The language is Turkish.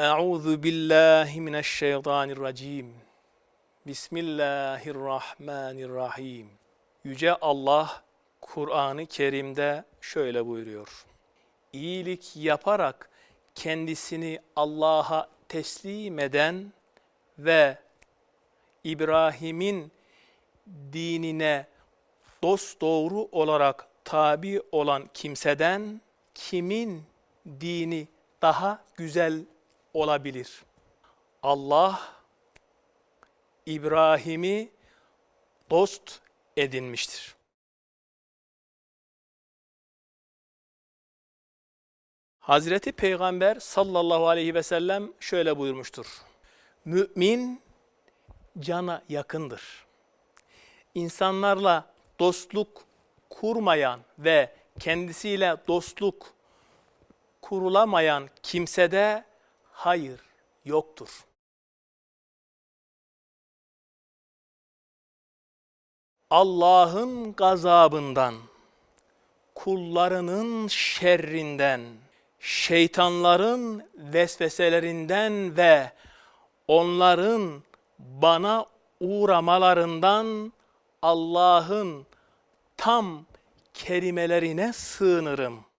Euzu billahi mineşşeytanirracim. Bismillahirrahmanirrahim. Yüce Allah Kur'an-ı Kerim'de şöyle buyuruyor. İyilik yaparak kendisini Allah'a teslim eden ve İbrahim'in dinine dost doğru olarak tabi olan kimseden kimin dini daha güzel olabilir? Allah İbrahim'i dost edinmiştir. Hazreti Peygamber sallallahu aleyhi ve sellem şöyle buyurmuştur. Mümin cana yakındır. İnsanlarla dostluk kurmayan ve kendisiyle dostluk kurulamayan kimsede hayır yoktur. Allah'ın gazabından, kullarının şerrinden, şeytanların vesveselerinden ve onların bana uğramalarından Allah'ın tam kelimelerine sığınırım.